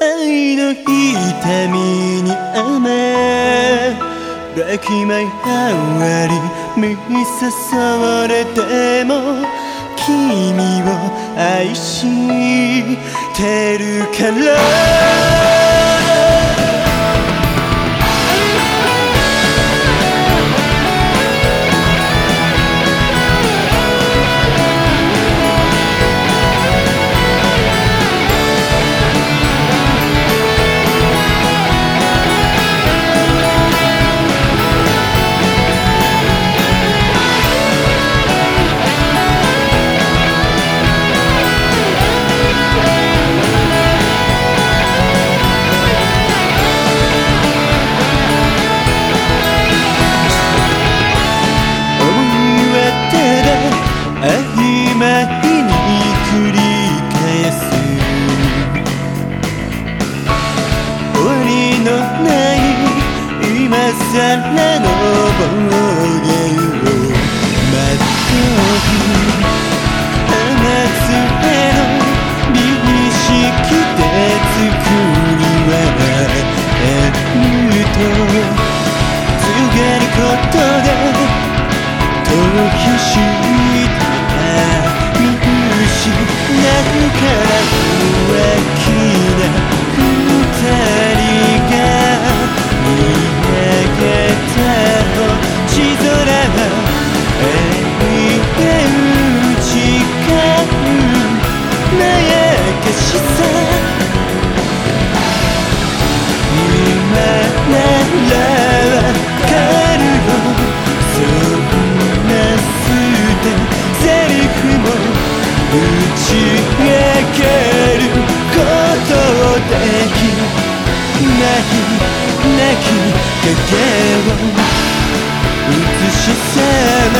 愛の痛みに雨。抱き舞いあり見誘われても君を愛してるから。さらの暴言を待っておく甘つへの美意識で作り笑えると告げることで逃避し影を映しさま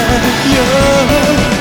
よ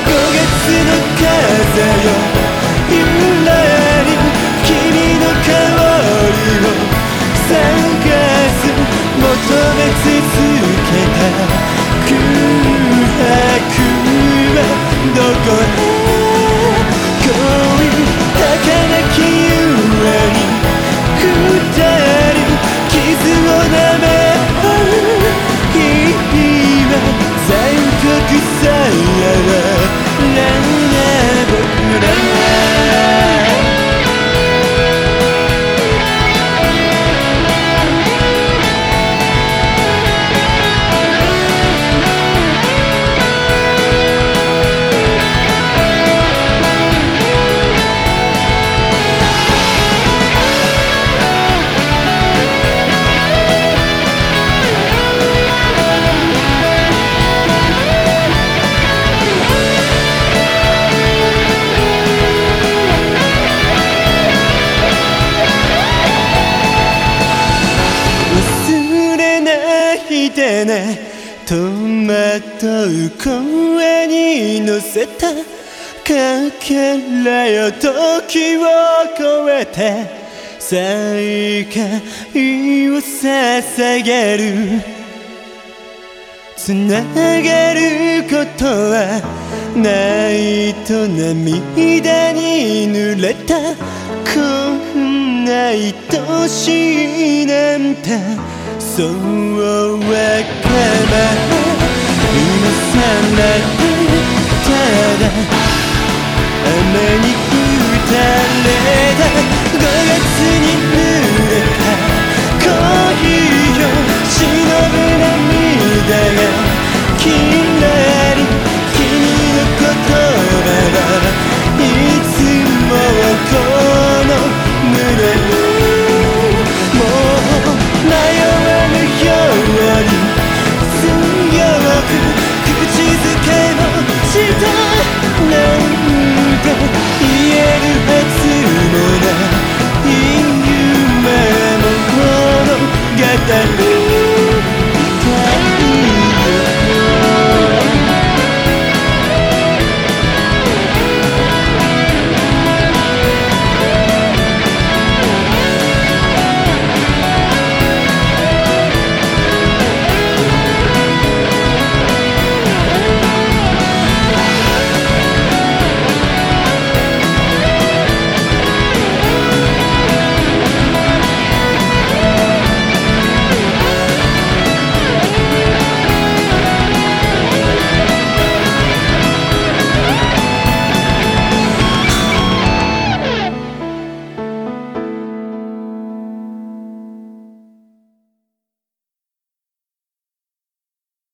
トマト声に乗せたかけらよ時を超えて再会を捧げるつながることはないと涙に濡れた。こんな愛しいなんて。そうわかば